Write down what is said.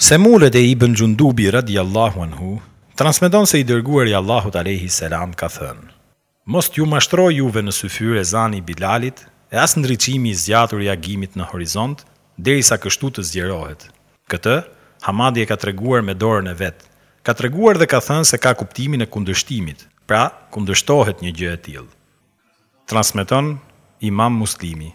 Semurete Ibën Xhundubi radijallahu anhu transmeton se i Dërguari i Allahut alejhi selam ka thënë, Mos t'ju mashtrojë juve në syfyr ezani i Bilalit e as ndriçimi i zgjatur i agimit në horizont derisa kështu të zgjerohet. Këtë, Hamadi e ka treguar me dorën e vet. Ka treguar dhe ka thënë se ka kuptimin e kundërshtimit, pra, kundërshtohet një gjë e tillë. Transmeton Imam Muslimi.